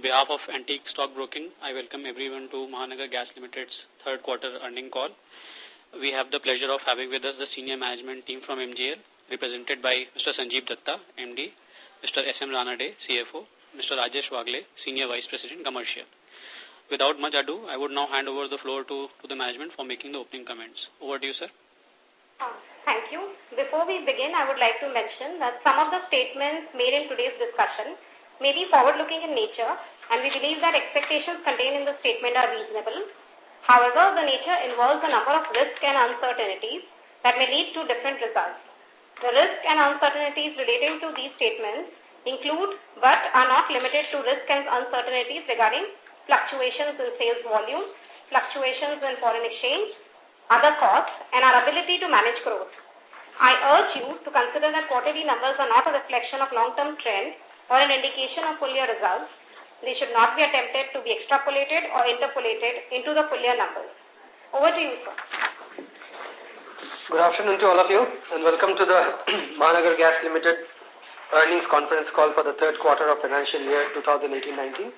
On behalf of Antique Stock Broking, I welcome everyone to Mahanagar Gas Limited's third quarter earning call. We have the pleasure of having with us the senior management team from MGL, represented by Mr. Sanjeev Datta, MD, Mr. S.M. Ranade, CFO, Mr. Rajesh Wagle, Senior Vice President, Commercial. Without much ado, I would now hand over the floor to, to the management for making the opening comments. Over to you, sir. Uh, thank you. Before we begin, I would like to mention that some of the statements made in today's discussion may be forward-looking in nature, and we believe that expectations contained in the statement are reasonable. However, the nature involves a number of risks and uncertainties that may lead to different results. The risks and uncertainties relating to these statements include, but are not limited to risks and uncertainties regarding fluctuations in sales volume, fluctuations in foreign exchange, other costs, and our ability to manage growth. I urge you to consider that quarterly numbers are not a reflection of long-term trends or an indication of full year results, they should not be attempted to be extrapolated or interpolated into the full year numbers. Over to you, sir. Good afternoon to all of you and welcome to the Mahanagar Gas Limited earnings conference call for the third quarter of financial year 2018-19.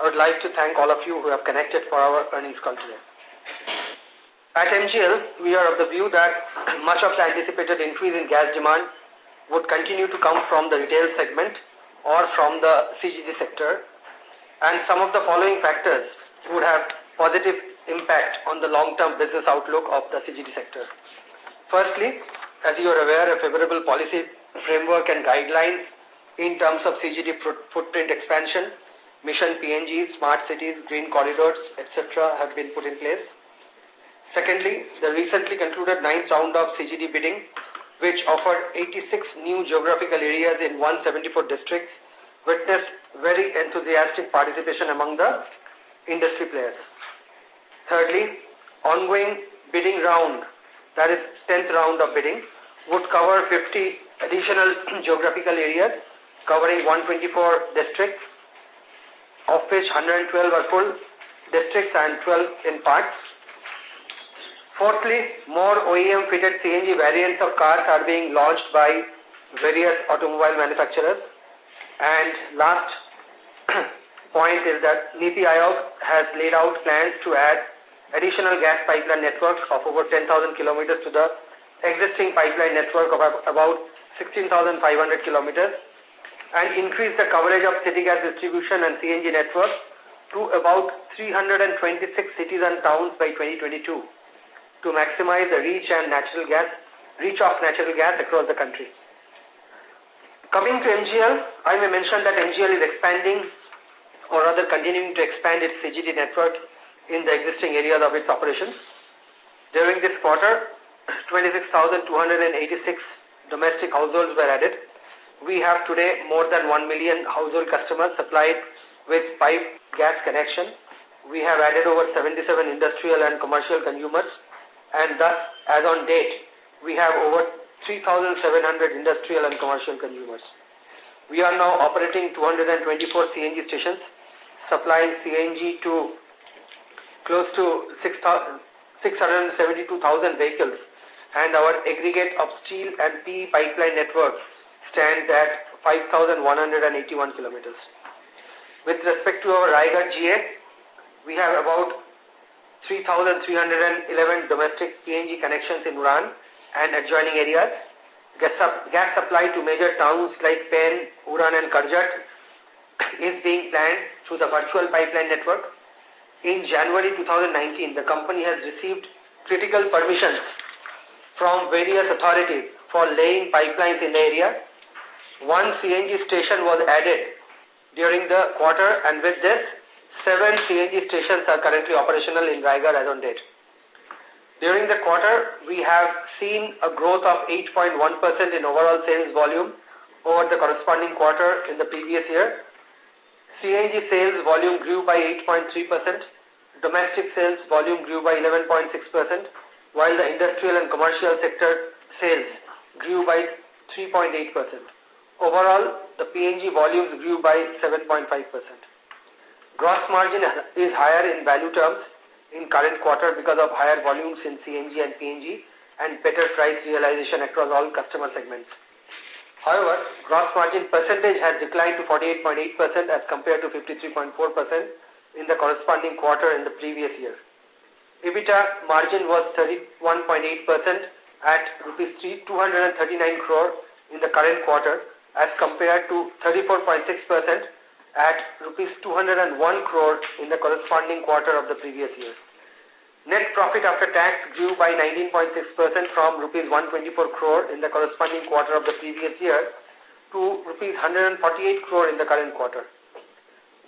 I would like to thank all of you who have connected for our earnings call today. At MGL, we are of the view that much of the anticipated increase in gas demand would continue to come from the retail segment or from the CGD sector. And some of the following factors would have positive impact on the long-term business outlook of the CGD sector. Firstly, as you are aware, a favorable policy framework and guidelines in terms of CGD footprint expansion, mission PNG, smart cities, green corridors, etc. have been put in place. Secondly, the recently concluded ninth round of CGD bidding which offered 86 new geographical areas in 174 districts, witnessed very enthusiastic participation among the industry players. Thirdly, ongoing bidding round, that is 10th round of bidding, would cover 50 additional geographical areas covering 124 districts, of which 112 are full districts and 12 in parts. Fourthly, more OEM-fitted CNG variants of cars are being launched by various automobile manufacturers. And last point is that NITI Aayog has laid out plans to add additional gas pipeline networks of over 10,000 kilometers to the existing pipeline network of about 16,500 kilometers and increase the coverage of city gas distribution and CNG networks to about 326 cities and towns by 2022 to maximize the reach and natural gas, reach of natural gas across the country. Coming to MGL, I may mention that MGL is expanding or rather continuing to expand its CGD network in the existing areas of its operations. During this quarter, 26,286 domestic households were added. We have today more than 1 million household customers supplied with pipe gas connection. We have added over 77 industrial and commercial consumers and thus, as on date, we have over 3,700 industrial and commercial consumers. We are now operating 224 CNG stations, supplying CNG to close to 672,000 vehicles, and our aggregate of steel and PE pipeline network stands at 5,181 kilometers. With respect to our Raigad GA, we have about 3,311 domestic PNG connections in Uran and adjoining areas. Gas, gas supply to major towns like Pen, Uran and Karjat is being planned through the virtual pipeline network. In January 2019, the company has received critical permissions from various authorities for laying pipelines in the area. One CNG station was added during the quarter and with this, Seven CNG stations are currently operational in Raigad as on date. During the quarter, we have seen a growth of 8.1% in overall sales volume over the corresponding quarter in the previous year. CNG sales volume grew by 8.3%, domestic sales volume grew by 11.6%, while the industrial and commercial sector sales grew by 3.8%. Overall, the PNG volumes grew by 7.5%. Gross margin is higher in value terms in current quarter because of higher volumes in CNG and PNG and better price realization across all customer segments. However, gross margin percentage has declined to 48.8% as compared to 53.4% in the corresponding quarter in the previous year. EBITDA margin was 31.8% at rupees 239 crore in the current quarter as compared to 34.6% at rupees 201 crore in the corresponding quarter of the previous year. Net profit after tax grew by 19.6% from rupees 124 crore in the corresponding quarter of the previous year to rupees 148 crore in the current quarter.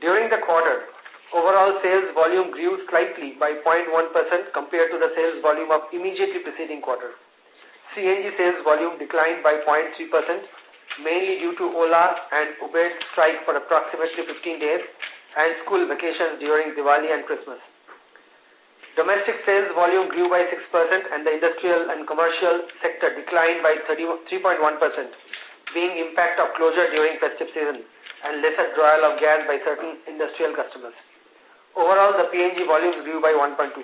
During the quarter, overall sales volume grew slightly by 0.1% compared to the sales volume of immediately preceding quarter. CNG sales volume declined by 0.3%, mainly due to Ola and Uber strike for approximately 15 days and school vacations during Diwali and Christmas. Domestic sales volume grew by 6% and the industrial and commercial sector declined by 3.1%, being impact of closure during festive season and lesser drawal of gas by certain industrial customers. Overall, the PNG volumes grew by 1.2%.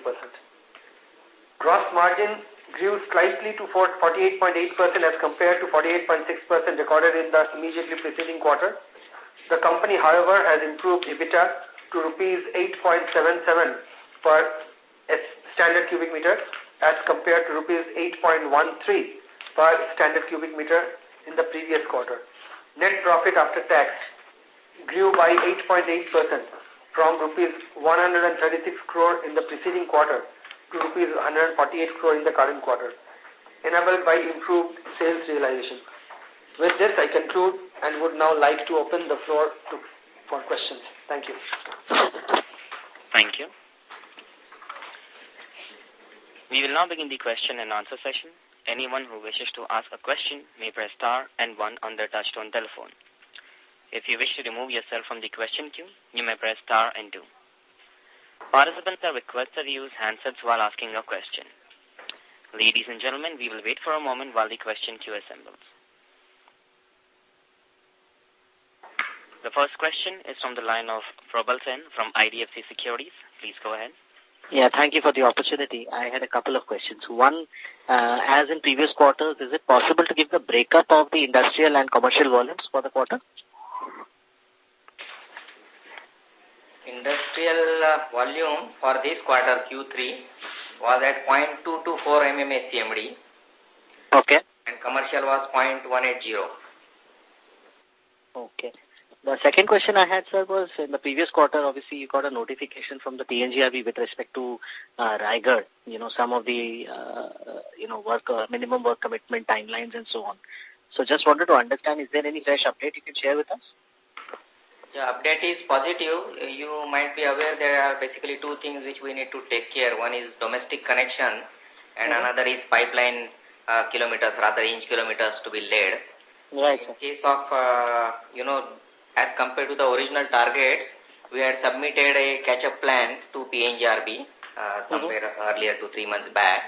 Gross margin grew slightly to 48.8% as compared to 48.6% recorded in the immediately preceding quarter. The company, however, has improved EBITDA to rupees 8.77 per standard cubic meter as compared to rupees 8.13 per standard cubic meter in the previous quarter. Net profit after tax grew by 8.8% from rupees 136 crore in the preceding quarter to rupees 148 crore in the current quarter, enabled by improved sales realization. With this, I conclude and would now like to open the floor to, for questions. Thank you. Thank you. We will now begin the question and answer session. Anyone who wishes to ask a question may press star and one on their touchtone telephone. If you wish to remove yourself from the question queue, you may press star and two. Participants are requested to use handsets while asking a question. Ladies and gentlemen, we will wait for a moment while the question queue assembles. The first question is from the line of Probal Sen from IDFC Securities. Please go ahead. Yeah, thank you for the opportunity. I had a couple of questions. One, uh, as in previous quarters, is it possible to give the breakup of the industrial and commercial volumes for the quarter? Industrial uh, volume for this quarter Q3 was at 0.224 MMSCMD. Okay. And commercial was 0.180. Okay. The second question I had, sir, was in the previous quarter, obviously you got a notification from the PNGRB with respect to uh, Raigad, you know, some of the, uh, you know, work, uh, minimum work commitment timelines and so on. So just wanted to understand, is there any fresh update you can share with us? The update is positive. You might be aware there are basically two things which we need to take care. One is domestic connection and mm -hmm. another is pipeline uh, kilometers, rather inch kilometers to be laid. Right. In case of, uh, you know, as compared to the original target, we had submitted a catch-up plan to PNGRB uh, somewhere mm -hmm. earlier to three months back.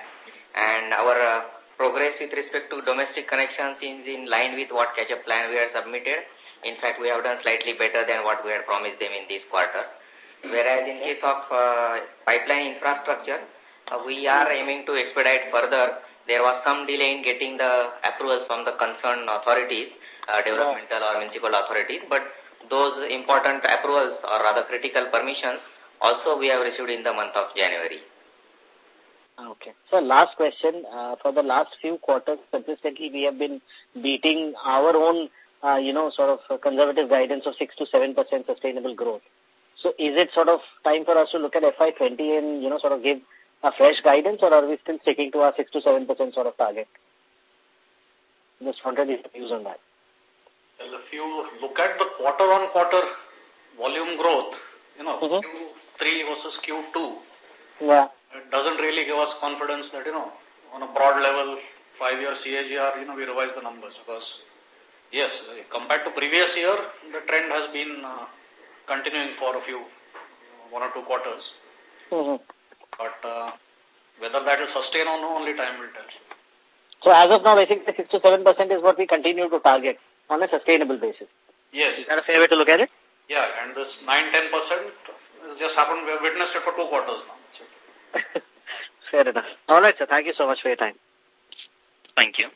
And our uh, progress with respect to domestic connections is in line with what catch-up plan we had submitted. In fact, we have done slightly better than what we had promised them in this quarter. Whereas in case of uh, pipeline infrastructure, uh, we are aiming to expedite further. There was some delay in getting the approvals from the concerned authorities uh, developmental or municipal authorities, but those important approvals or rather critical permissions also we have received in the month of January. Okay. So last question, for the last few quarters, consistently we have been beating our own, uh, you know, sort of conservative guidance of 6 to 7% sustainable growth. So is it sort of time for us to look at FY20 and, you know, sort of give a fresh guidance or are we still sticking to our 6 to 7% sort of target? Just wanted your views on that. Well, if you look at the quarter-on-quarter volume growth, you know, mm -hmm. Q3 versus Q2, yeah. it doesn't really give us confidence that, you know, on a broad level, five-year CAGR, you know, we revise the numbers because, yes, compared to previous year, the trend has been uh, continuing for a few, one or two quarters. Mm -hmm. But uh, whether that will sustain or no, only time will tell. So as of now, I think the 6 to 7% is what we continue to target on a sustainable basis. Yes. Is that a fair way to look at it? Yeah, and this 9-10% just happened, we have witnessed it for two quarters now. fair enough. All right, sir. Thank you so much for your time. Thank you.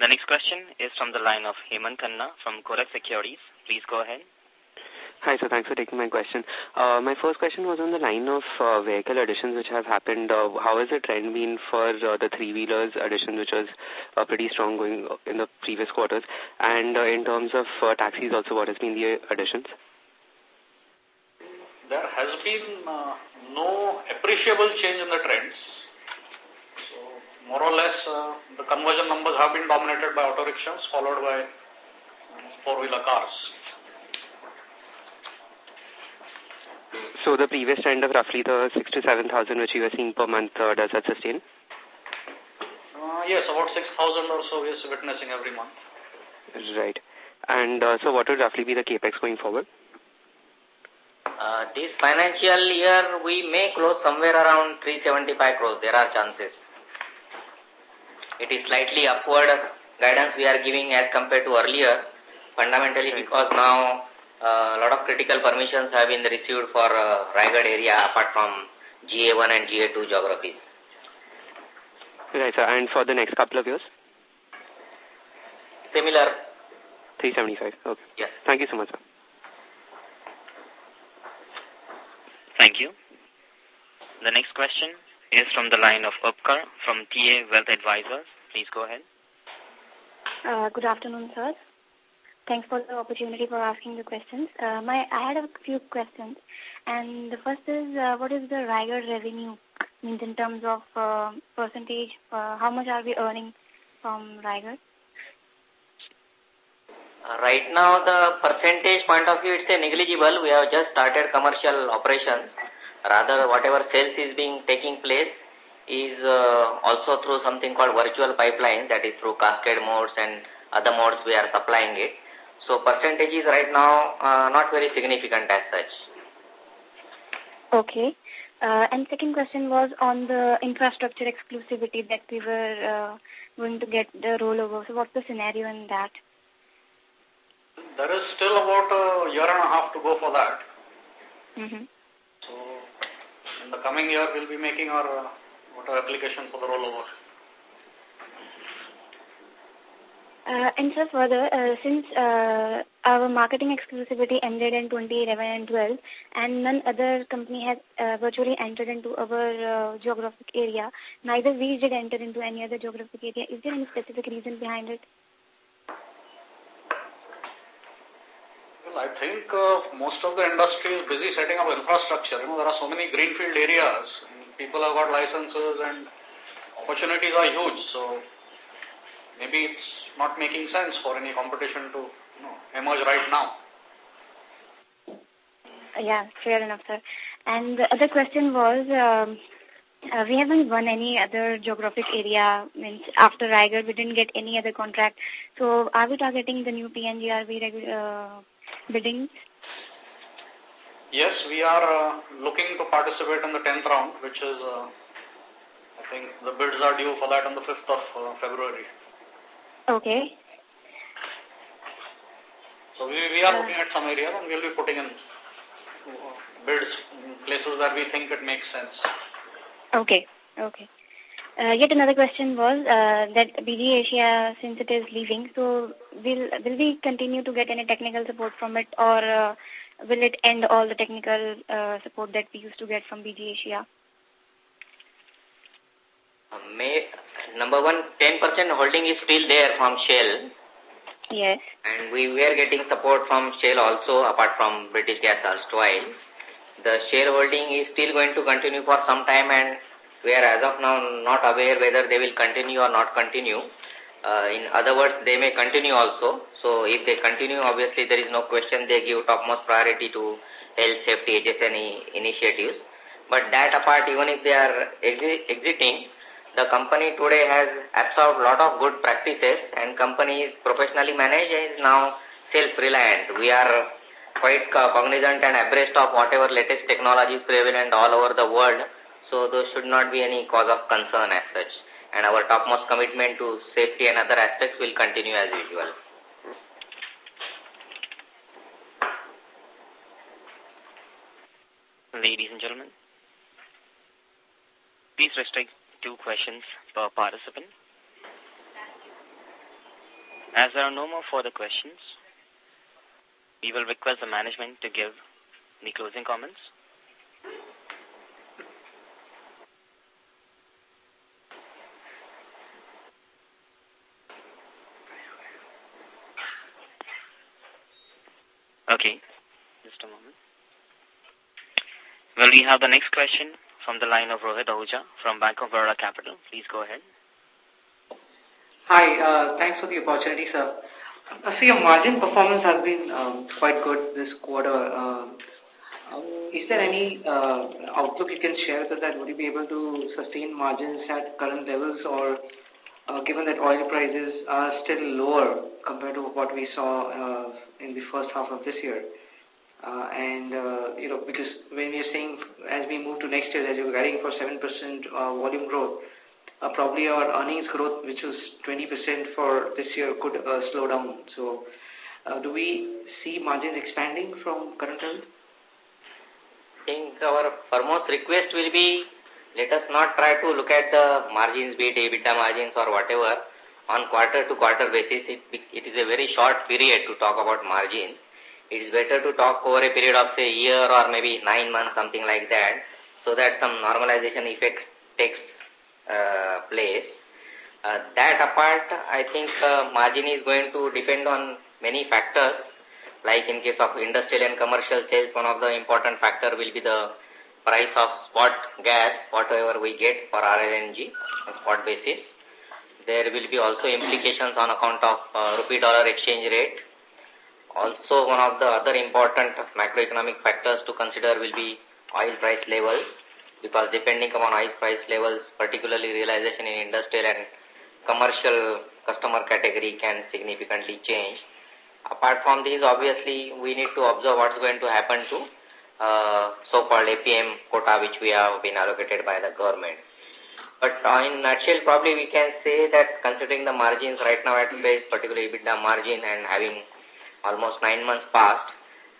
The next question is from the line of Hemant Khanna from Kotak Securities. Please go ahead. Hi, sir. Thanks for taking my question. Uh, my first question was on the line of uh, vehicle additions which have happened. Uh, how has the trend been for uh, the three-wheelers addition, which was uh, pretty strong going in the previous quarters? And uh, in terms of uh, taxis also, what has been the additions? There has been uh, no appreciable change in the trends. So, more or less, uh, the conversion numbers have been dominated by auto rickshaws, followed by four-wheeler cars. So the previous trend of roughly the six to 7,000 which you were seeing per month, uh, does that sustain? Uh, yes, about 6,000 or so we are witnessing every month. Right. And uh, so what would roughly be the capex going forward? Uh, this financial year, we may close somewhere around 375 crores. There are chances. It is slightly upward guidance we are giving as compared to earlier, fundamentally because now a lot of critical permissions have been received for uh, Raigad area apart from GA1 and GA2 geographies. Right, sir. And for the next couple of years? Similar. 375. Okay. Yes. Thank you so much, sir. Thank you. The next question is from the line of Upkar from TA Wealth Advisors. Please go ahead. Uh, good afternoon, sir. Thanks for the opportunity for asking the questions. Uh, my, I had a few questions. And the first is, uh, what is the Raigad revenue? Means in terms of uh, percentage, uh, how much are we earning from Raigad? Uh, right now, the percentage point of view, it's a negligible. We have just started commercial operations. Rather, whatever sales is being taking place is uh, also through something called virtual pipeline, that is through cascade modes and other modes we are supplying it. So percentage is right now uh, not very significant as such. Okay. Uh, and second question was on the infrastructure exclusivity that we were uh, going to get the rollover. So what's the scenario in that? There is still about a year and a half to go for that. Mm -hmm. The coming year, we'll be making our uh, application for the rollover. Uh, and so further, uh, since uh, our marketing exclusivity ended in 2011 and 12, and none other company has uh, virtually entered into our uh, geographic area, neither we did enter into any other geographic area. Is there any specific reason behind it? I think uh, most of the industry is busy setting up infrastructure. You know, there are so many greenfield areas. People have got licenses and opportunities are huge. So maybe it's not making sense for any competition to you know, emerge right now. Yeah, fair enough, sir. And the other question was, um, uh, we haven't won any other geographic area. Means after Raigad, we didn't get any other contract. So, are we targeting the new PNGRB biddings? Yes, we are uh, looking to participate in the 10th round, which is, uh, I think the bids are due for that on the 5th of uh, February. Okay. So we, we are looking at some areas and we'll be putting in bids in places where we think it makes sense. Okay, okay. Uh, yet another question was uh, that BG Asia, since it is leaving, so will will we continue to get any technical support from it, or uh, will it end all the technical uh, support that we used to get from BG Asia? Um, may, number one, 10% holding is still there from Shell. Yes. And we were getting support from Shell also, apart from British Gas erstwhile. The shareholding is still going to continue for some time and we are as of now not aware whether they will continue or not continue. Uh, in other words, they may continue also. So if they continue, obviously there is no question they give topmost priority to health, safety, HSE initiatives. But that apart, even if they are exi exiting, the company today has absorbed a lot of good practices and company is professionally managed and is now self-reliant. We are quite cognizant and abreast of whatever latest technologies prevalent all over the world. So those should not be any cause of concern as such. And our topmost commitment to safety and other aspects will continue as usual. Ladies and gentlemen, please restrict two questions per participant. As there are no more further questions, we will request the management to give the closing comments. Okay, just a moment. Well, we have the next question from the line of Rohit Ahuja from Bank of Baroda Capital. Please go ahead. Hi, uh, thanks for the opportunity, sir. I see your margin performance has been um, quite good this quarter. Uh, is there any uh, outlook you can share with that? Would you be able to sustain margins at current levels or uh, given that oil prices are still lower compared to what we saw uh, in the first half of this year? Uh, and, uh, you know, because when we are saying as we move to next year, as you're guiding for 7% uh, volume growth, uh, probably our earnings growth, which was 20% for this year, could uh, slow down. So, uh, do we see margins expanding from current levels? I think our foremost request will be let us not try to look at the margins, be it EBITDA margins or whatever, on quarter to quarter basis. It, it is a very short period to talk about margins. It is better to talk over a period of say year or maybe nine months, something like that, so that some normalization effect takes uh, place. Uh, that apart, I think uh, margin is going to depend on many factors. Like in case of industrial and commercial sales, one of the important factor will be the price of spot gas, whatever we get for RLNG on spot basis. There will be also implications on account of uh, rupee dollar exchange rate. Also, one of the other important macroeconomic factors to consider will be oil price levels because depending upon oil price levels, particularly realization in industrial and commercial customer category can significantly change. Apart from these, obviously, we need to observe what's going to happen to uh, so-called APM quota which we have been allocated by the government. But uh, in nutshell, probably we can say that considering the margins right now at today's particularly EBITDA margin and having almost nine months past,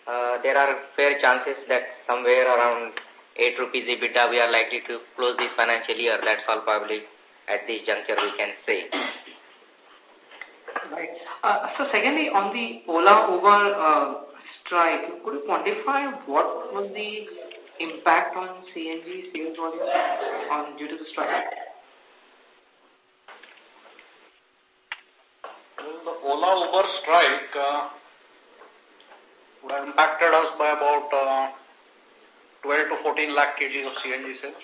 uh, there are fair chances that somewhere around 8 rupees EBITDA we are likely to close this financial year. That's all probably at this juncture we can say. Right. Uh, so secondly, on the Ola Uber uh, strike, could you quantify what was the impact on CNG sales volume on due to the strike? the Ola Uber strike uh, would have impacted us by about uh, 12 to 14 lakh kgs of CNG sales.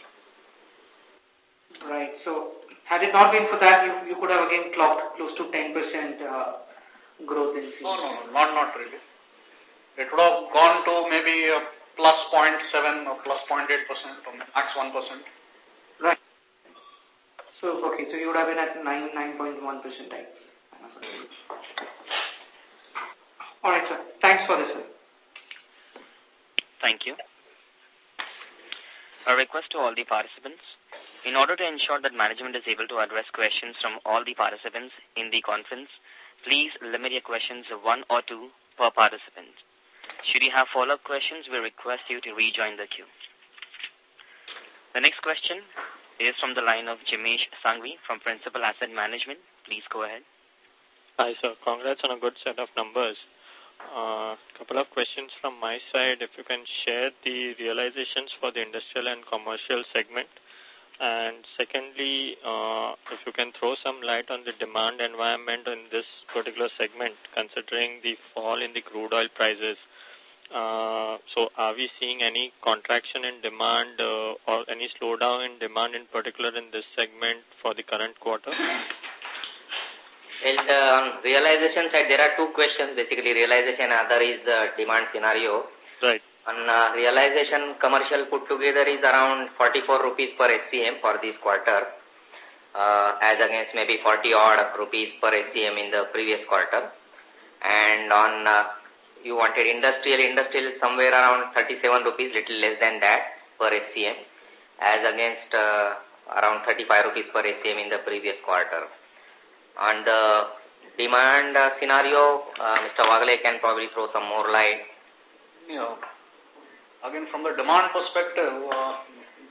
Right. So, had it not been for that, you, you could have again clocked close to 10% uh, growth in CNG. No, no, not, not really. It would have gone to maybe a plus 0.7 or plus 0.8% or max 1%. Right. So, okay, so you would have been at 9, 9.1% All right, sir. Thanks for this, sir. Thank you. A request to all the participants. In order to ensure that management is able to address questions from all the participants in the conference, please limit your questions to one or two per participant. Should you have follow-up questions, we request you to rejoin the queue. The next question is from the line of Jimesh Sangvi from Principal Asset Management. Please go ahead. Hi, sir. Congrats on a good set of numbers. A uh, couple of questions from my side. If you can share the realizations for the industrial and commercial segment. And secondly, uh, if you can throw some light on the demand environment in this particular segment, considering the fall in the crude oil prices. Uh, so are we seeing any contraction in demand uh, or any slowdown in demand in particular in this segment for the current quarter? Well, uh, on realization side, there are two questions, basically realization, other is the demand scenario. Right. On uh, realization, commercial put together is around 44 rupees per SCM for this quarter, uh, as against maybe 40 odd rupees per SCM in the previous quarter. And on, uh, you wanted industrial, industrial somewhere around 37 rupees, little less than that per SCM, as against uh, around 35 rupees per SCM in the previous quarter. On the demand uh, scenario, uh, Mr. Wagle can probably throw some more light. Yeah. Again, from the demand perspective, uh,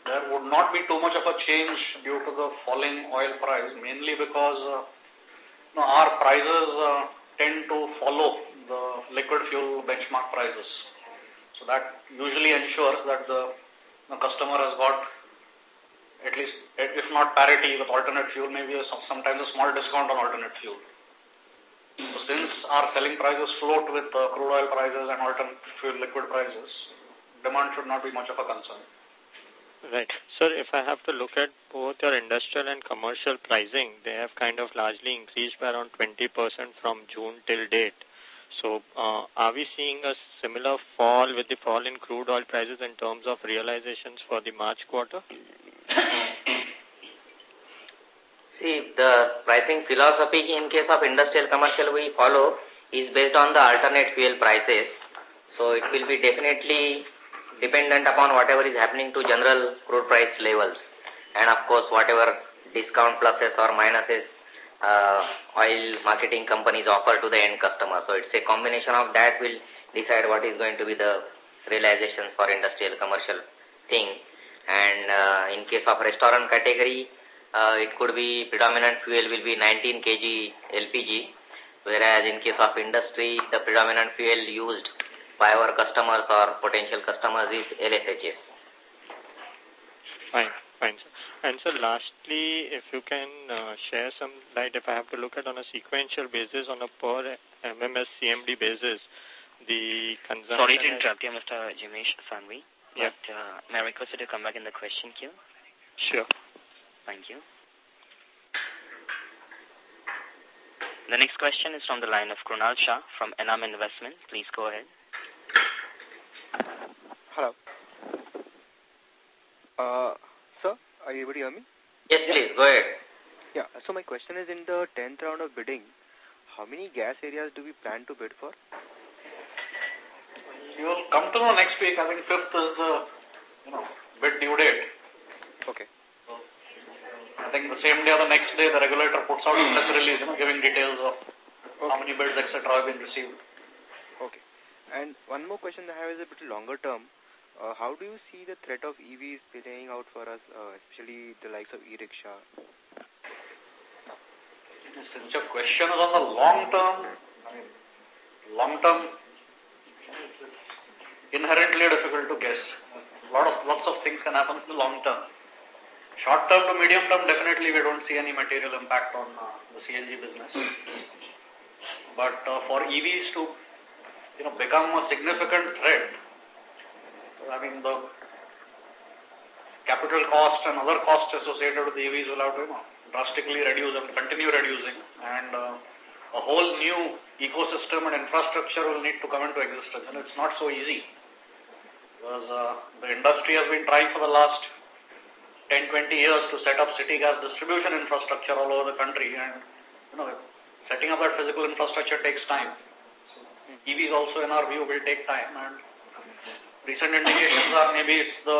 there would not be too much of a change due to the falling oil price, mainly because uh, know, our prices uh, tend to follow the liquid fuel benchmark prices. So that usually ensures that the, the customer has got at least, if not parity with alternate fuel, maybe a, sometimes a small discount on alternate fuel. So since our selling prices float with uh, crude oil prices and alternate fuel liquid prices, demand should not be much of a concern. Right. Sir, if I have to look at both your industrial and commercial pricing, they have kind of largely increased by around 20% from June till date. So, uh, are we seeing a similar fall with the fall in crude oil prices in terms of realizations for the March quarter? See, the pricing philosophy in case of industrial commercial we follow is based on the alternate fuel prices. So, it will be definitely dependent upon whatever is happening to general crude price levels. And of course, whatever discount pluses or minuses uh, oil marketing companies offer to the end customer. So it's a combination of that will decide what is going to be the realization for industrial commercial thing. And uh, in case of restaurant category, uh, it could be predominant fuel will be 19 kg LPG, whereas in case of industry, the predominant fuel used by our customers or potential customers is LSHS. Fine, fine. Sir. And so lastly, if you can uh, share some light, if I have to look at on a sequential basis, on a per MMS CMD basis, the consumption... Sorry to interrupt you, Mr. Jimesh Sanvi. Yeah. But uh, may I request you to come back in the question queue? Sure. Thank you. The next question is from the line of Krunal Shah from Enam Investment. Please go ahead. Hello. Uh, sir, are you able to hear me? Yes, please. Go ahead. Yeah. So my question is in the 10th round of bidding, how many gas areas do we plan to bid for? You will come to know next week. I think 5th is the, you know, bid due date. Okay. So, I think the same day or the next day, the regulator puts out a hmm. press release, you know, giving details of okay. how many bids, etc., have been received. Okay. And one more question I have is a bit longer term. Uh, how do you see the threat of EVs playing out for us, uh, especially the likes of e-rickshaw? Since your question is on the long term, long term, inherently difficult to guess. Lot of lots of things can happen in the long term. Short term to medium term, definitely we don't see any material impact on uh, the CNG business. But uh, for EVs to, you know, become a significant threat, I mean, the capital cost and other costs associated with the EVs will have to you know, drastically reduce and continue reducing. And uh, a whole new ecosystem and infrastructure will need to come into existence. And it's not so easy. Because uh, the industry has been trying for the last 10, 20 years to set up city gas distribution infrastructure all over the country. And, you know, setting up that physical infrastructure takes time. EVs also, in our view, will take time. And recent indications are maybe it's the,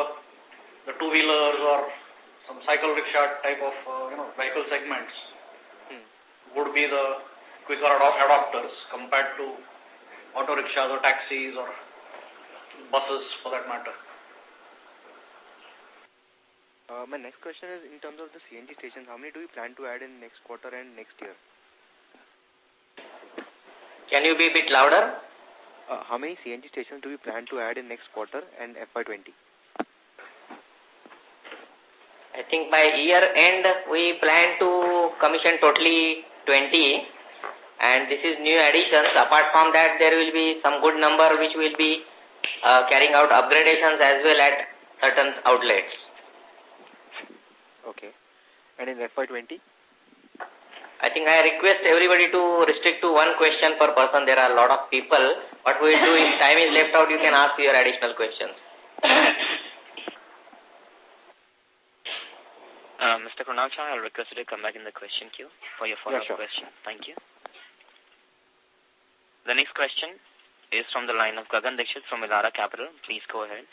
the two-wheelers or some cycle rickshaw type of uh, you know vehicle segments hmm. would be the quicker adopters compared to auto rickshaws or taxis or buses for that matter. Uh, my next question is in terms of the CNG stations, how many do you plan to add in next quarter and next year? Can you be a bit louder? Uh, how many CNG stations do we plan to add in next quarter and FY20? I think by year end we plan to commission totally 20 and this is new additions. Apart from that there will be some good number which will be uh, carrying out upgradations as well at certain outlets. Okay. And in FY20? I think I request everybody to restrict to one question per person. There are a lot of people. What we will do if time is left out, you can ask your additional questions. uh, Mr. Kunal I'll request you to come back in the question queue for your follow-up yeah, sure. question. Thank you. The next question is from the line of Gagan Dixit from Elara Capital. Please go ahead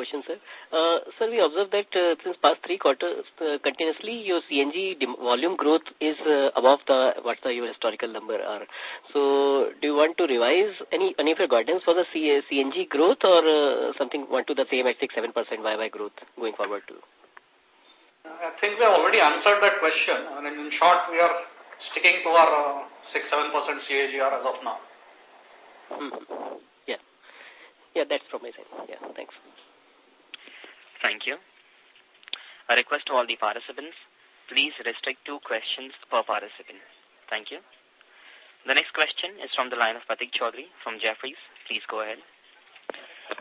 question, sir. Uh, sir, we observed that uh, since past three quarters, uh, continuously your CNG volume growth is uh, above the what the your historical number are. So, do you want to revise any any of your guidance for the C CNG growth or uh, something want to the same at six seven percent YY growth going forward too? I think we have already answered that question. I mean, in short, we are sticking to our 6-7% uh, CAGR as of now. Mm -hmm. Yeah. Yeah, that's from my side. Yeah, thanks. Thank you. A request to all the participants, please restrict two questions per participant. Thank you. The next question is from the line of Pratik Chaudhary from Jefferies. Please go ahead.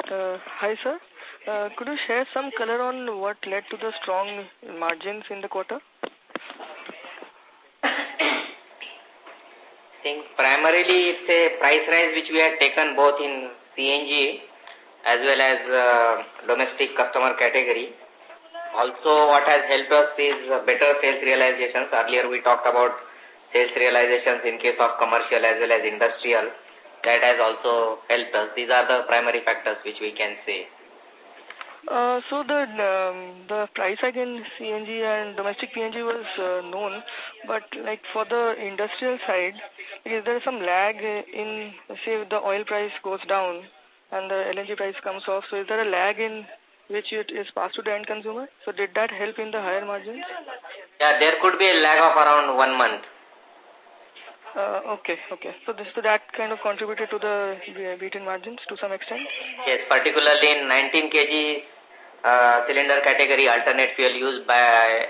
Uh, hi, sir. Uh, could you share some color on what led to the strong margins in the quarter? I think primarily it's a price rise which we had taken both in CNG as well as uh, domestic customer category. Also, what has helped us is better sales realizations. Earlier, we talked about sales realizations in case of commercial as well as industrial. That has also helped us. These are the primary factors which we can say. Uh, so the um, the price hike in CNG and domestic PNG was uh, known, but like for the industrial side, is there some lag in say if the oil price goes down and the LNG price comes off? So is there a lag in which it is passed to the end consumer? So did that help in the higher margins? Yeah, there could be a lag of around one month. Uh, okay, okay. So this so that kind of contributed to the beaten margins to some extent? Yes, particularly in 19 kg uh, cylinder category alternate fuel used by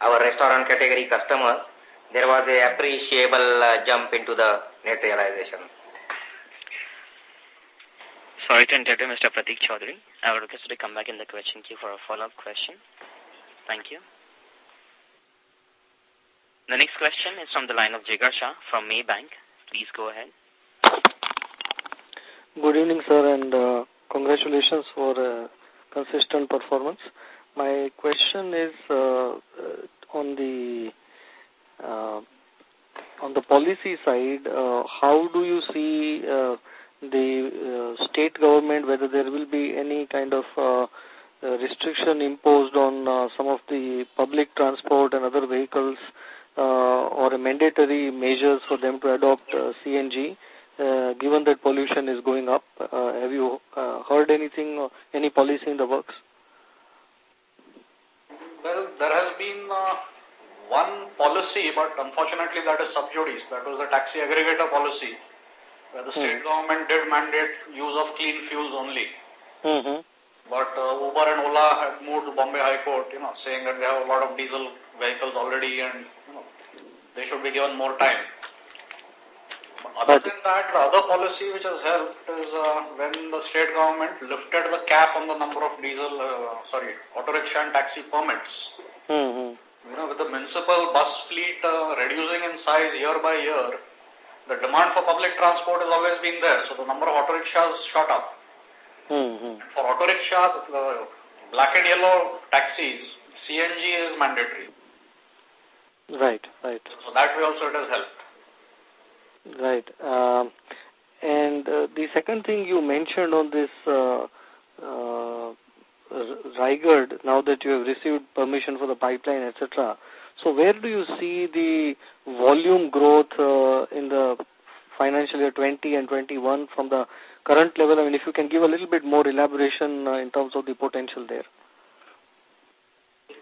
our restaurant category customers, there was a appreciable uh, jump into the net realization. Sorry to interrupt Mr. Pratik Chaudhary. I would request to come back in the question queue for a follow-up question. Thank you. The next question is from the line of Jigar Shah from Maybank. Please go ahead. Good evening, sir, and uh, congratulations for uh, consistent performance. My question is uh, uh on the uh, on the policy side. Uh, how do you see the uh, state government, whether there will be any kind of uh, uh, restriction imposed on some of the public transport and other vehicles uh, or a mandatory measures for them to adopt uh, CNG, uh, given that pollution is going up? have you heard anything, or any policy in the works? Well, there has been one policy, but unfortunately that is sub judice. That was the taxi aggregator policy, where the state hmm. government did mandate use of clean fuels only. Mm -hmm. But uh, Uber and Ola had moved to Bombay High Court, you know, saying that they have a lot of diesel vehicles already and they should be given more time. Other than that, the other policy which has helped is uh, when the state government lifted the cap on the number of diesel, uh, sorry, auto rickshaw and taxi permits. Mm -hmm. You know, with the municipal bus fleet uh, reducing in size year by year, the demand for public transport has always been there. So the number of auto rickshaws shot up. Mm -hmm. For auto rickshaws, uh, black and yellow taxis, CNG is mandatory. Right, right. So that way also it has helped. Right. Um, and uh, the second thing you mentioned on this uh, uh, Raigad, now that you have received permission for the pipeline, etc. So where do you see the volume growth uh, in the financial year 20 and 21 from the current level? I mean, if you can give a little bit more elaboration uh, in terms of the potential there.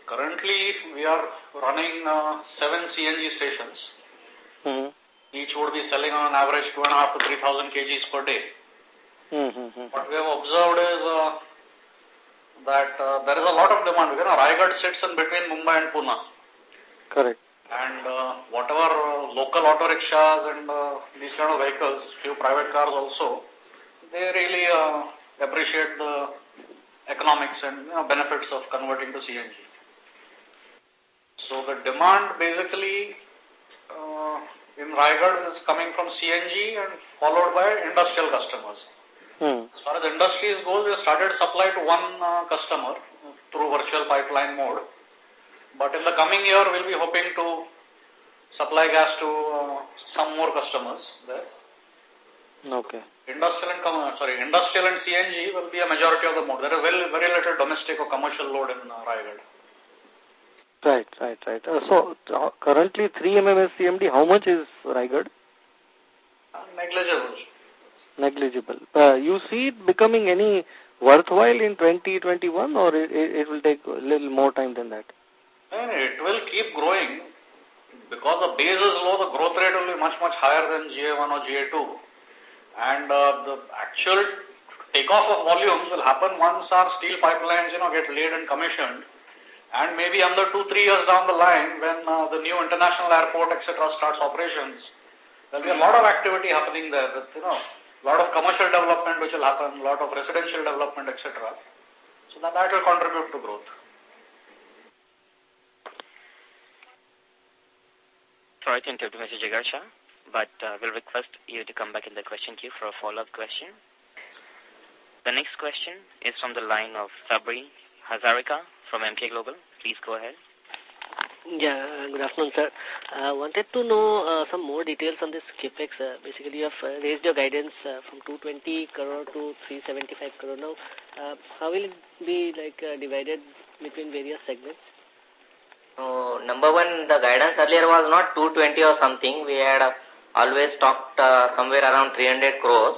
Currently, we are running uh, seven CNG stations. Mm -hmm. Each would be selling on an average two and a half to three thousand kgs per day. Mm -hmm. What we have observed is uh, that uh, there is a lot of demand. You know, Raigad sits in between Mumbai and Pune. Correct. And uh, whatever uh, local auto rickshaws and uh, these kind of vehicles, few private cars also, they really uh, appreciate the economics and you know, benefits of converting to CNG. So the demand basically uh, in Raigad is coming from CNG and followed by industrial customers. Hmm. As far as industries goes, we started supply to one uh, customer through virtual pipeline mode. But in the coming year, we'll be hoping to supply gas to uh, some more customers there. Okay. Industrial and sorry, industrial and CNG will be a majority of the mode. There is very, very little domestic or commercial load in uh, Raigad. Right, right, right. Uh, so, uh, currently 3 MMS CMD, how much is Raigad? Uh, negligible. Negligible. Uh, you see it becoming any worthwhile in 2021 or it, it, it will take a little more time than that? It will keep growing. because the base is low, the growth rate will be much, much higher than GA1 or GA2. And uh, the actual takeoff of volumes will happen once our steel pipelines, you know, get laid and commissioned. And maybe under two, three years down the line, when uh, the new international airport, etc., starts operations, there'll be a lot of activity happening there with, you know, a lot of commercial development which will happen, a lot of residential development, etc. So that, that will contribute to growth. Sorry to interrupt Mr. Jigar but uh, we'll request you to come back in the question queue for a follow-up question. The next question is from the line of Sabri Hazarika from Emkay Global. Please go ahead. Yeah, good afternoon, sir. I uh, wanted to know uh, some more details on this capex. Uh, basically, you have raised your guidance from 220 crore to 375 crore. Now, how will it be like divided between various segments? So, number one, the guidance earlier was not 220 or something. We had uh, always talked uh, somewhere around 300 crores.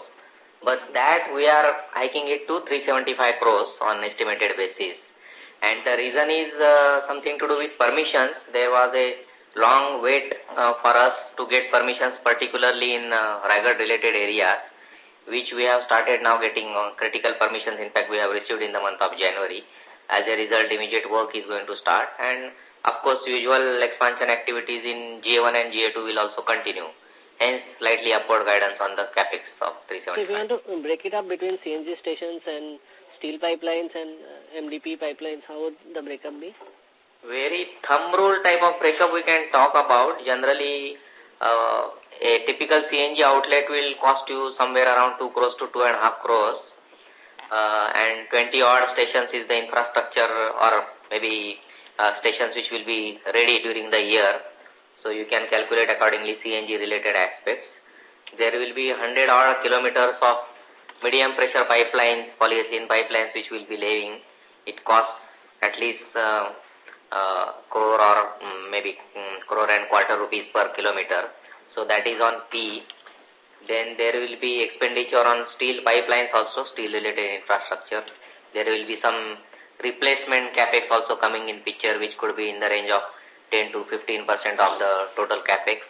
But that we are hiking it to 375 crores on estimated basis. And the reason is uh, something to do with permissions. There was a long wait for us to get permissions, particularly in uh, Raigad-related areas, which we have started now getting critical permissions. In fact, we have received in the month of January. As a result, immediate work is going to start. And, of course, usual expansion activities in GA1 and GA2 will also continue. Hence, slightly upward guidance on the capex of 375. So if you want to break it up between CNG stations and steel pipelines and uh, MDP pipelines, how would the breakup be? Very thumb rule type of breakup we can talk about. Generally, uh, a typical CNG outlet will cost you somewhere around 2 crores to 2.5 crores. Uh, and 20 odd stations is the infrastructure or maybe uh, stations which will be ready during the year. So you can calculate accordingly CNG related aspects. There will be 100 odd kilometers of medium pressure pipelines, polyethylene pipelines which will be laying, it costs at least uh, uh, crore or um, maybe um, crore and quarter rupees per kilometer. So that is on P. Then there will be expenditure on steel pipelines also, steel related infrastructure. There will be some replacement capex also coming in picture which could be in the range of 10 to 15% of the total capex.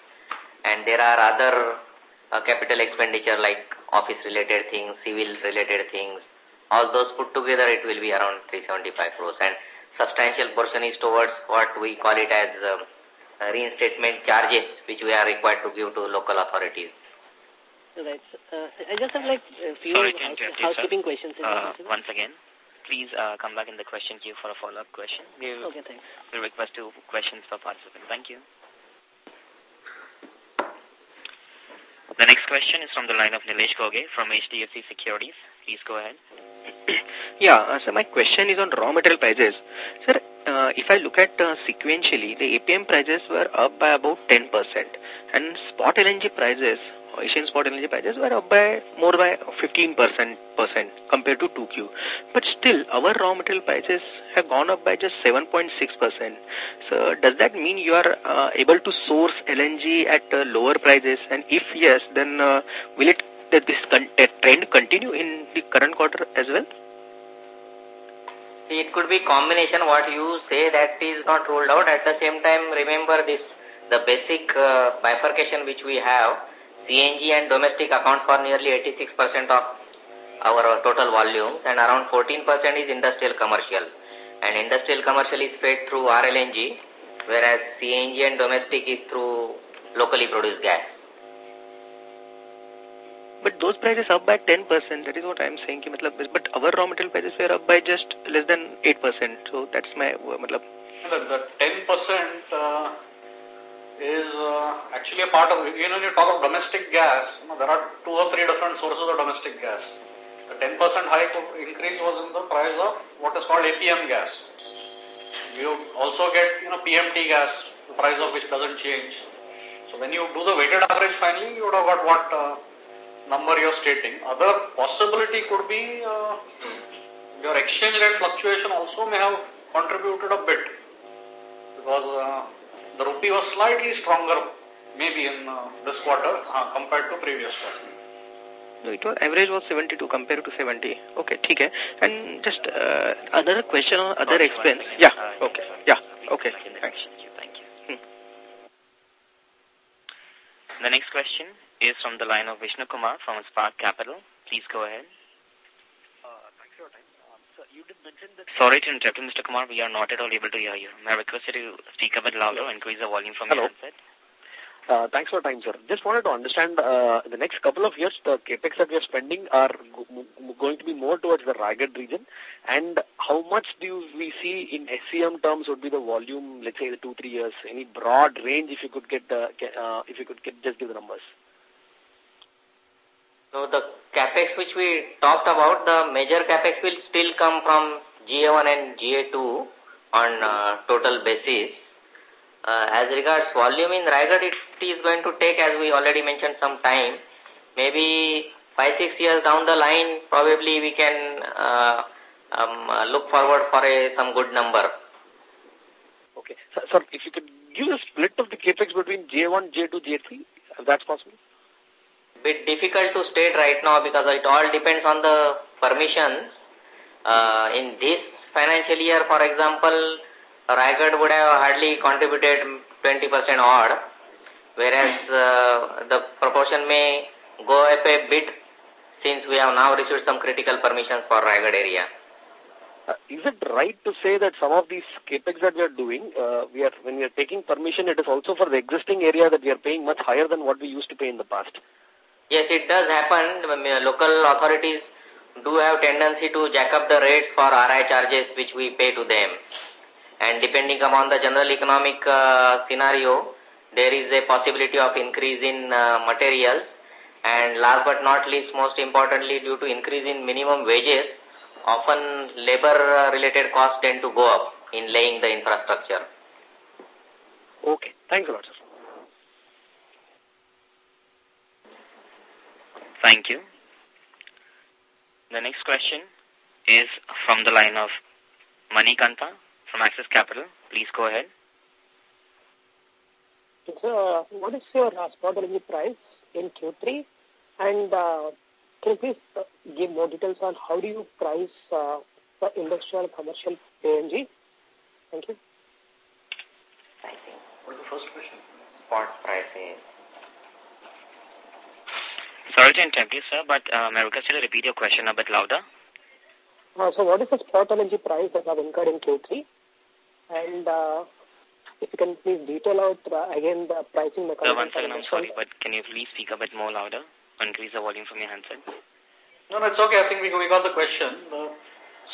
And there are other uh, capital expenditure like office-related things, civil-related things, all those put together it will be around 375 crores and substantial portion is towards what we call it as um, reinstatement charges which we are required to give to local authorities. Right. Uh, I just have like a few Sorry housekeeping questions. Uh, once again, please uh, come back in the question queue for a follow-up question. We okay, thanks. We request two questions per participant. Thank you. The next question is from the line of Nilesh Ghuge from HDFC Securities. Please go ahead. yeah, uh, so my question is on raw material prices. Sir, uh, if I look at uh, sequentially, the APM prices were up by about 10% and spot LNG prices Asian spot energy prices were up by more by 15% compared to 2Q. But still, our raw material prices have gone up by just 7.6%. So does that mean you are uh, able to source LNG at uh, lower prices? And if yes, then uh, will it that this con trend continue in the current quarter as well? It could be combination. What you say that is not ruled out. At the same time, remember this the basic bifurcation which we have CNG and domestic accounts for nearly 86% of our total volumes and around 14% is industrial commercial. And industrial commercial is fed through RLNG, whereas CNG and domestic is through locally produced gas. But those prices up by 10%, that is what I am saying. But our raw material prices were up by just less than 8%. So that's my... The, the 10% uh, is uh, actually a part of, you know, when you talk of domestic gas, you know, there are two or three different sources of domestic gas. The 10% hike increase was in the price of what is called APM gas. You also get, you know, PMT gas, the price of which doesn't change. So when you do the weighted average finally, you would have got what uh, number you're stating. Other possibility could be uh, your exchange rate fluctuation also may have contributed a bit because uh, the rupee was slightly stronger maybe in uh, this quarter uh, compared to previous quarter. No, it was average was 72 compared to 70. Okay, okay. And just uh, another question on other expense. Yeah, okay. Yeah, okay. Thanks. Thank you. The next question is from the line of Vishnu Kumar from Spark Capital. Please go ahead. Sorry to interrupt you, Mr. Kumar. We are not at all able to hear you. May I request you to speak a bit louder and increase the volume from Hello. your headset? Uh, thanks for your time, sir. Just wanted to understand, uh, in the next couple of years, the capex that we are spending are go going to be more towards the Raigad region. And how much do we see in SCM terms would be the volume, let's say, the two, three years? Any broad range, if you could get, uh, uh, if you could get, just give the numbers. So the capex which we talked about, the major capex will still come from GA1 and GA2 on uh, total basis. Uh, as regards volume in Raigad, it is going to take, as we already mentioned, some time. Maybe five, six years down the line, probably we can uh, um, uh, look forward for a, some good number. Okay. Sir, if you could give a split of the capex between J1, J2, J3, if that's possible. Bit difficult to state right now because it all depends on the permissions. Uh, in this financial year, for example, Raigad would have hardly contributed 20% odd, whereas uh, the proportion may go up a bit since we have now received some critical permissions for Raigad area. Uh, is it right to say that some of these capex that we are doing, uh, we are when we are taking permission, it is also for the existing area that we are paying much higher than what we used to pay in the past? Yes, it does happen. Local authorities do have tendency to jack up the rates for RI charges which we pay to them. And depending upon the general economic uh, scenario, there is a possibility of increase in uh, materials. And last but not least, most importantly, due to increase in minimum wages, often labor-related costs tend to go up in laying the infrastructure. Okay. Thanks a lot, sir. Thank you. The next question is from the line of Manikanta from Axis Capital. Please go ahead. So, what is your uh, spot LNG price in Q3? And uh, can you please uh, give more details on how do you price uh, the industrial commercial PNG? Thank you. Pricing. What is the first question? Spot pricing. Sorry to interrupt you, sir, but uh, may I request you to repeat your question a bit louder? Uh, so what is the spot LNG price that have incurred in Q3? And uh, if you can please detail out uh, again the pricing mechanism. once again, I'm sorry, but can you please speak a bit more louder? Increase the volume from your handset. No, no, it's okay. I think we, we got the question. The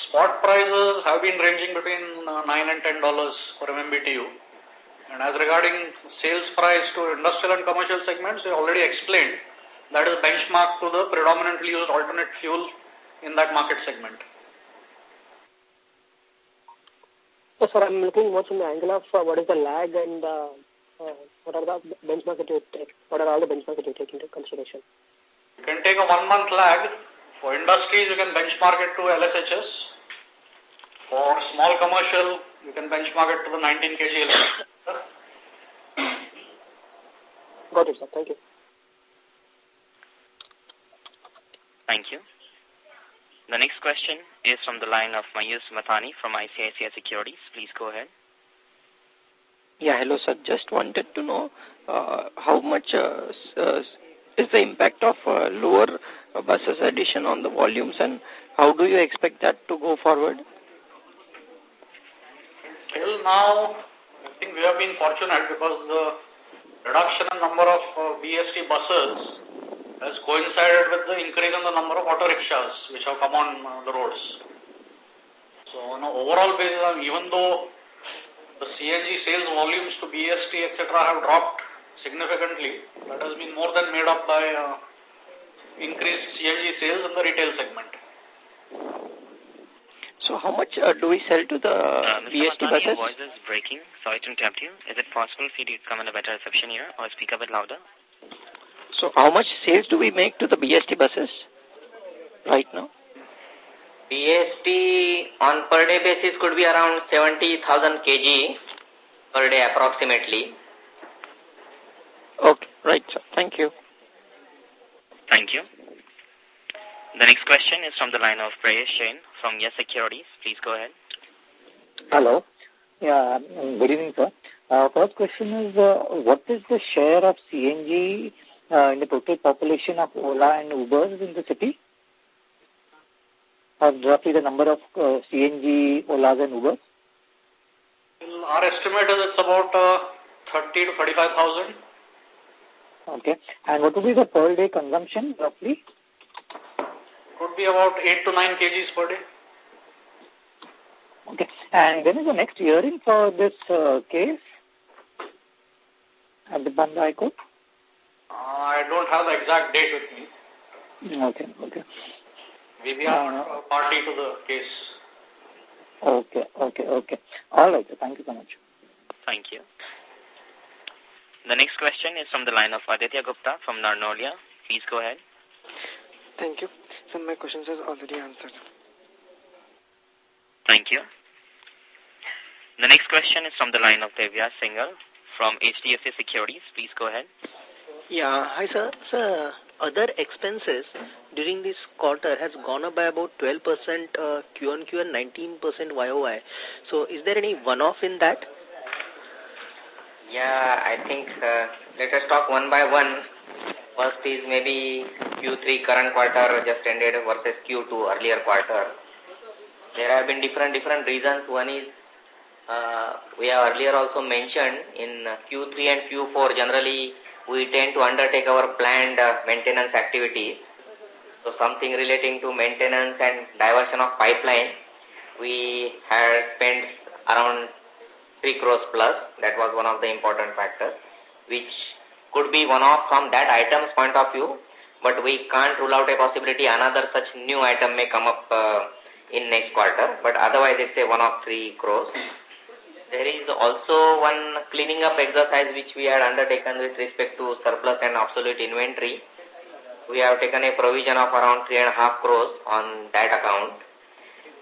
spot prices have been ranging between uh, 9 and $10 per MMBTU. And as regarding sales price to industrial and commercial segments, we already explained that is benchmarked to the predominantly used alternate fuel in that market segment. So, sir, I'm looking more from the angle of uh, what is the lag and uh, uh, what are the benchmarks that you take? What are all the benchmarks that you take into consideration? You can take a one-month lag. For industries, you can benchmark it to LSHS. For small commercial, you can benchmark it to the 19 kg LSHS. Got it, sir. Thank you. Thank you. The next question is from the line of Mayus Mathani from ICICI Securities. Please go ahead. Yeah, hello, sir. Just wanted to know uh, how much uh, uh, is the impact of uh, lower uh, buses addition on the volumes and how do you expect that to go forward? Till now, I think we have been fortunate because the reduction in number of uh, BST buses has coincided with the increase in the number of auto rickshaws which have come on uh, the roads. So on an overall basis, um, even though the CNG sales volumes to BST, etc. have dropped significantly, that has been more than made up by uh, increased CNG sales in the retail segment. So how much uh, do we sell to the Uh, Mr. BST Mathani, buses? your voice is breaking. Sorry to interrupt you. Is it possible for you to come in a better reception here or speak a bit louder? So how much sales do we make to the BST buses right now? BST on per day basis could be around 70,000 kg per day approximately. Okay, right, sir. Thank you. Thank you. The next question is from the line of Prayesh Jain from Yes Securities. Please go ahead. Hello. Yeah, um, good evening, sir. Uh, first question is, uh, what is the share of CNG uh, in the total population of Ola and Ubers in the city? Or roughly the number of uh, CNG, Olas and Ubers? Our estimate is it's about uh, 30 to 35,000. Okay. And what would be the per day consumption roughly? Could be about 8 to 9 kgs per day. Okay. And when is the next hearing for this uh, case? at the Bombay High Court? Uh, I don't have the exact date with me. Okay, okay. We are uh, party to the case. Okay, okay, okay. All right, thank you so much. Thank you. The next question is from the line of Aditya Gupta from Narnolia. Please go ahead. Thank you. Some of my questions are already answered. Thank you. The next question is from the line of Devya Singhal from HDFC Securities. Please go ahead. Yeah, hi sir. Sir, other expenses during this quarter has gone up by about 12% uh, Q on Q and 19% YOY. So is there any one-off in that? Yeah, I think uh, let us talk one by one. First is maybe Q3 current quarter just ended versus Q2 earlier quarter. There have been different different reasons. One is uh, we have earlier also mentioned in Q3 and Q4 generally we tend to undertake our planned uh, maintenance activity. So something relating to maintenance and diversion of pipeline, we had spent around 3 crores plus. That was one of the important factors, which could be one-off from that item's point of view, but we can't rule out a possibility another such new item may come up uh, in next quarter, but otherwise it's a one-off 3 crores. There is also one cleaning up exercise which we had undertaken with respect to surplus and obsolete inventory. We have taken a provision of around 3.5 crores on that account.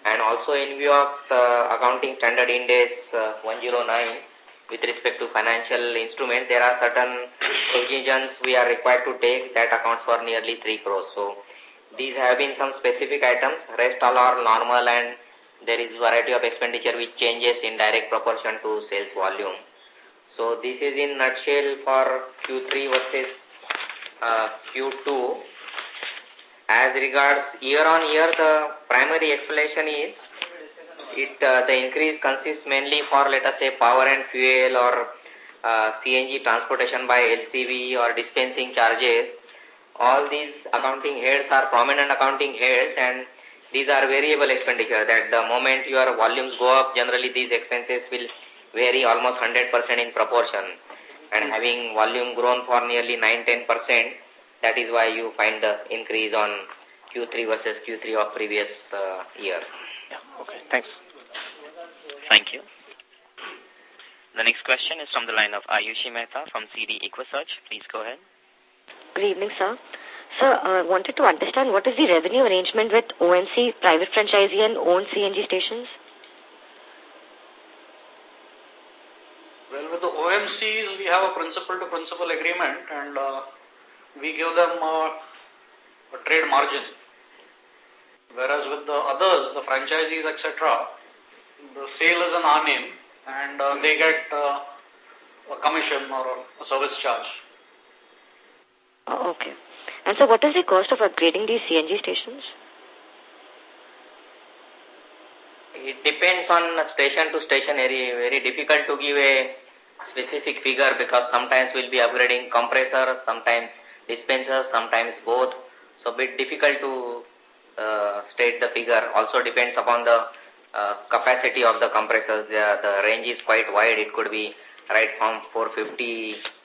And also in view of the accounting standard Ind AS uh, 109 with respect to financial instruments, there are certain provisions we are required to take that accounts for nearly 3 crores. So these have been some specific items. Rest all are normal and there is variety of expenditure which changes in direct proportion to sales volume. So this is in nutshell for Q3 versus uh, Q2. As regards year on year, the primary explanation is it uh, the increase consists mainly for let us say power and fuel or uh, CNG transportation by LCV or dispensing charges. All these accounting heads are prominent accounting heads and these are variable expenditure that the moment your volumes go up, generally these expenses will vary almost 100% in proportion. And having volume grown for nearly 9-10%, that is why you find the increase on Q3 versus Q3 of previous uh, year. Yeah, okay. Thanks. Thank you. The next question is from the line of Ayushi Mehta from CD Equisearch. Please go ahead. Good evening, sir. Sir, I uh, wanted to understand what is the revenue arrangement with OMC, private franchisee and owned CNG stations? Well, with the OMCs, we have a principal-to-principal agreement and uh, we give them uh, a trade margin. Whereas with the others, the franchisees, etc., the sale is an our name and uh, they get uh, a commission or a service charge. Oh, okay. And so what is the cost of upgrading these CNG stations? It depends on station to station. Very, very difficult to give a specific figure because sometimes we'll be upgrading compressor, sometimes dispenser, sometimes both. So bit difficult to uh, state the figure. Also depends upon the uh, capacity of the compressors. The, the range is quite wide. It could be right from 450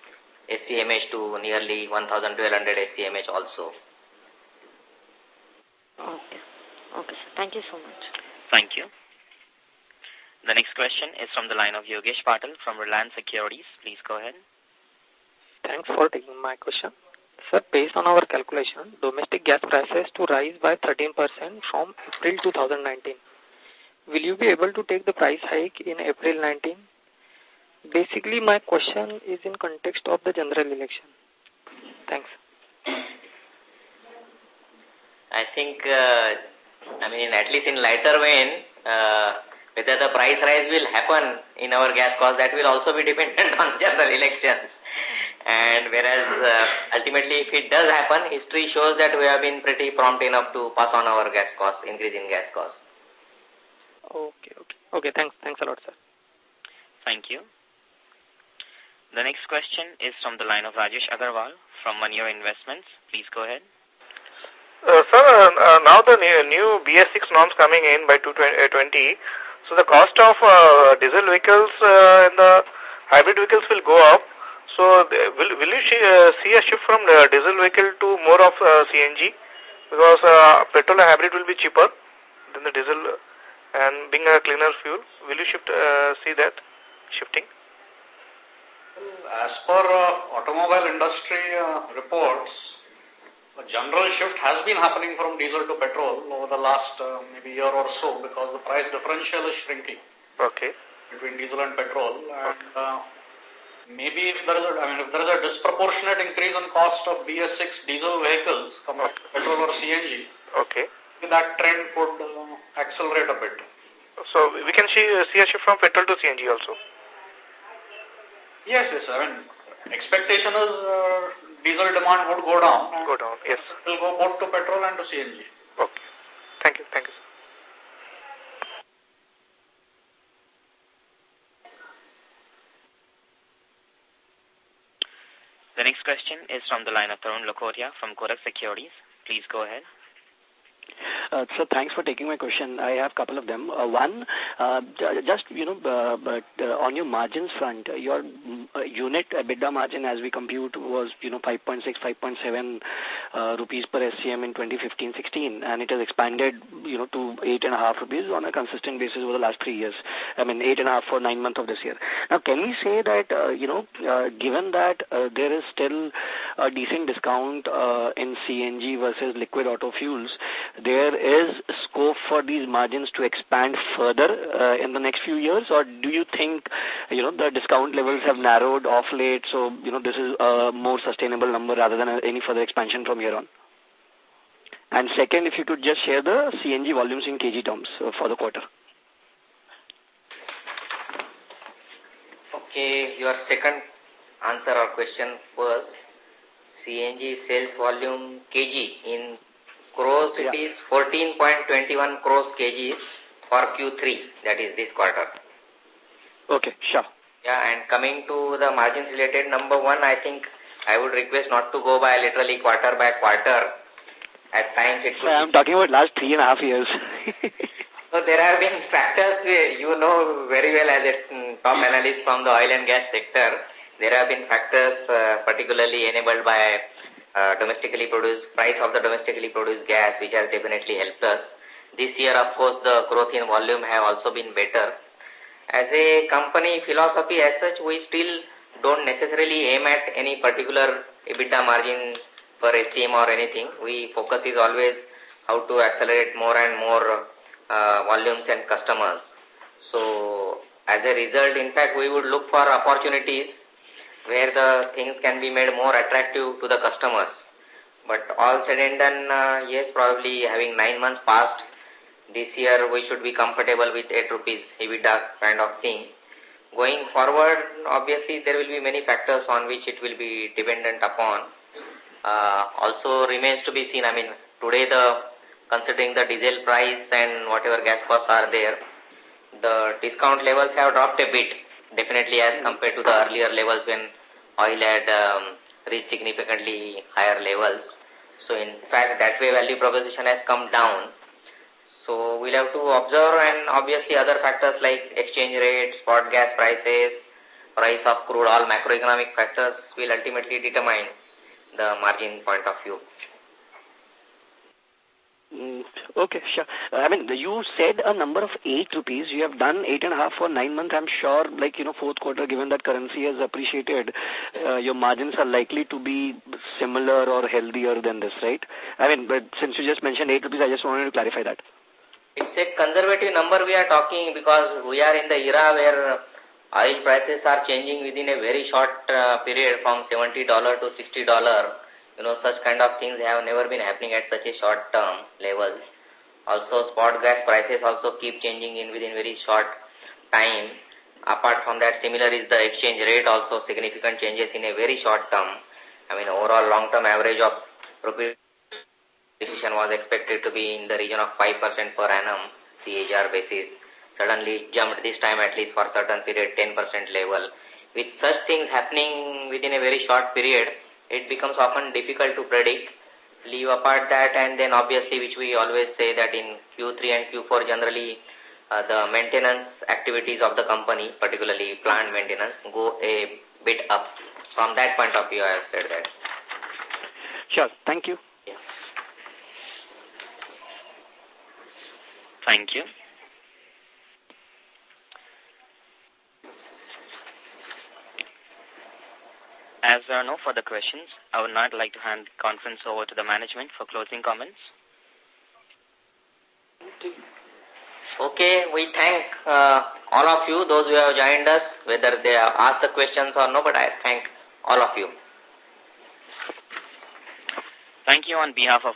SCMH to nearly 1,200 SCMH also. Okay. Okay, sir. Thank you so much. Thank you. The next question is from the line of Yogesh Patel from Reliance Securities. Please go ahead. Thanks for taking my question. Sir, based on our calculation, domestic gas prices to rise by 13% from April 2019. Will you be able to take the price hike in April 19? Basically, my question is in context of the general election. Thanks. I think, uh, I mean, at least in lighter vein, uh, Whether the price rise will happen in our gas cost, that will also be dependent on general elections. And whereas uh, ultimately if it does happen, history shows that we have been pretty prompt enough to pass on our gas cost, increase in gas cost. Okay, okay. Okay, thanks. Thanks a lot, sir. Thank you. The next question is from the line of Rajesh Agarwal from Moneo Investments. Please go ahead. Uh, sir, uh, now the new, new BS6 norms coming in by 2020, so the cost of uh, diesel vehicles uh, and the hybrid vehicles will go up. So will, will you uh, see a shift from the diesel vehicle to more of uh, CNG? Because uh, petrol and hybrid will be cheaper than the diesel and being a cleaner fuel. Will you shift uh, see that shifting? As per uh, automobile industry uh, reports, a general shift has been happening from diesel to petrol over the last uh, maybe year or so because the price differential is shrinking. Okay. Between diesel and petrol. And uh, maybe if there is a, I mean, if there is a disproportionate increase in cost of BS6 diesel vehicles compared to petrol or CNG, okay. that trend could uh, accelerate a bit. So we can see, see a shift from petrol to CNG also. Yes, yes. I mean, expectation is uh, diesel demand would go down. Go down, yes. It will go both to petrol and to CNG. Okay. Thank you. Thank you. The next question is from the line of Tarun Lakhotia from Kotak Securities. Please go ahead. Uh, so thanks for taking my question. I have a couple of them. Uh, one, uh, just, you know, uh, but uh, on your margins front, uh, your uh, unit EBITDA margin as we compute was, you know, 5.6, 5.7 uh, rupees per SCM in 2015-16, and it has expanded, you know, to 8.5 rupees on a consistent basis over the last three years. I mean, 8.5 for nine months of this year. Now, can we say that, uh, you know, uh, given that uh, there is still a decent discount uh, in CNG versus liquid auto fuels, there is scope for these margins to expand further uh, in the next few years, or do you think, you know, the discount levels have narrowed off late, so, you know, this is a more sustainable number rather than any further expansion from here on? And second, if you could just share the CNG volumes in kg terms uh, for the quarter. Okay, your second answer or question first. CNG sales volume kg in crores, yeah. it is 14.21 crores kgs for Q3, that is this quarter. Okay, sure. Yeah, and coming to the margins related, number one, I think I would request not to go by literally quarter by quarter. At times it could... I'm talking about last three and a half years. so there have been factors, you know very well as a top analyst from the oil and gas sector, there have been factors uh, particularly enabled by uh, domestically produced, price of the domestically produced gas, which has definitely helped us. This year, of course, the growth in volume have also been better. As a company philosophy as such, we still don't necessarily aim at any particular EBITDA margin per SCM or anything. We focus is always how to accelerate more and more uh, volumes and customers. So, as a result, in fact, we would look for opportunities where the things can be made more attractive to the customers. But all said and done, uh, yes, probably having nine months passed, this year we should be comfortable with 8 rupees EBITDA kind of thing. Going forward, obviously there will be many factors on which it will be dependent upon. Uh, also remains to be seen, I mean, today the, considering the diesel price and whatever gas costs are there, the discount levels have dropped a bit definitely as compared to the earlier levels when oil had um, reached significantly higher levels. So in fact, that way value proposition has come down. So we'll have to observe and obviously other factors like exchange rates, spot gas prices, price of crude, all macroeconomic factors will ultimately determine the margin point of view. Mm, okay, sure. I mean, you said a number of 8 rupees. You have done eight and a half for nine months. I'm sure, like, you know, fourth quarter, given that currency has appreciated, uh, your margins are likely to be similar or healthier than this, right? I mean, but since you just mentioned 8 rupees, I just wanted to clarify that. It's a conservative number we are talking because we are in the era where oil prices are changing within a very short uh, period from $70 to $60 you know, such kind of things have never been happening at such a short term level. Also, spot gas prices also keep changing in within very short time. Apart from that, similar is the exchange rate also significant changes in a very short term. I mean, overall long-term average of rupee decision was expected to be in the region of 5% per annum CAGR basis. Suddenly jumped this time at least for certain period 10% level. With such things happening within a very short period, it becomes often difficult to predict. Leave apart that and then obviously which we always say that in Q3 and Q4 generally uh, the maintenance activities of the company, particularly plant maintenance, go a bit up. From that point of view, I have said that. Sure. Thank you. Thank you. As there are no further questions, I would now like to hand the conference over to the management for closing comments. Okay, we thank uh, all of you, those who have joined us, whether they have asked the questions or no, but I thank all of you. Thank you on behalf of